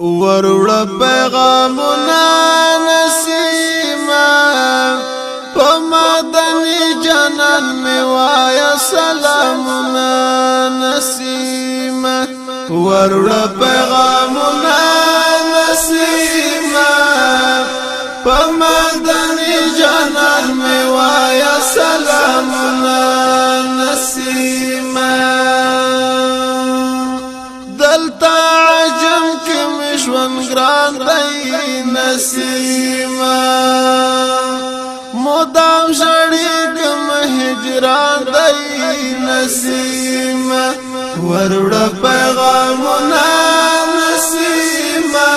وروړه پیغامونه نسیمه په مدني جنان می وای سلامونه نسیمه وروړه پیغامونه نسیمه په ګران دی نسیمه مدام شړې کوم هجران دی نسیمه ورړه پیغامونه نسیمه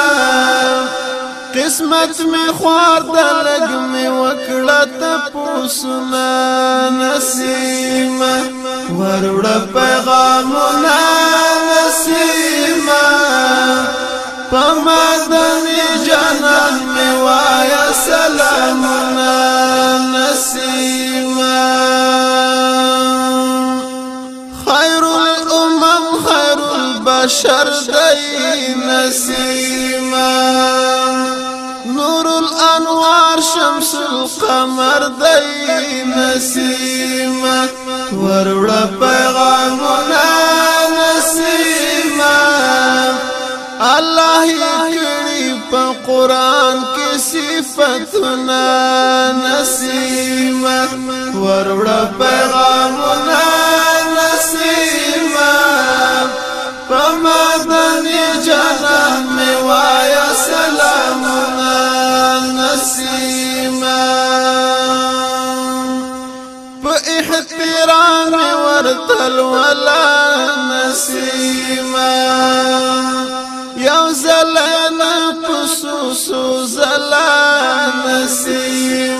قسمت می خوار د لګ می وکړه ته پوسونه نسیمه ورړه پیغامونه پمدنی جنان می وایا سلامونه نسیمه خیر الأمم خیر البشر دی نسیمه نور الأنوار شمس القمر دی نسیمه ورړه پیغامونه په قرآن کې صفاتنا نسیمه ورړه پیغامونه نسیمه په مدني جنان می وایا سلامونه نسیمه په احترام ورتل ولا نسیمه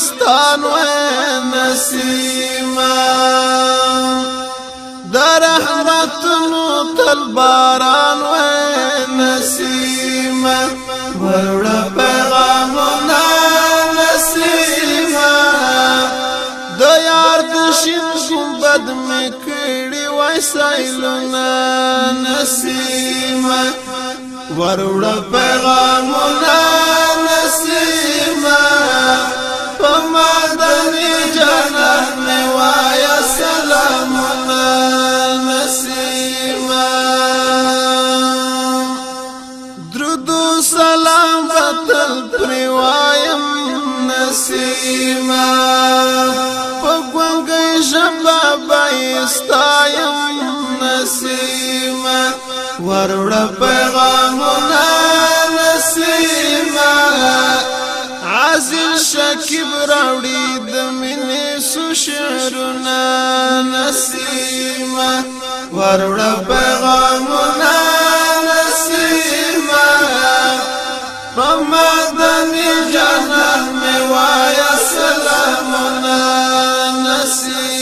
ګلستان و نسیمه در رحمتونو تل باران و نسیمه ورړه پیغامونه نسیمه د یار د شین ګمبد می کړي وای سایلونه نسیمه ورړه ما پګونګې ژبه باستایم نسیما وروړ پیغامونه نسیما عازل شکیب راوړي د مینې سوشرونه نسیما وروړ پیغامونه نسیما پمدنی جنا nasci.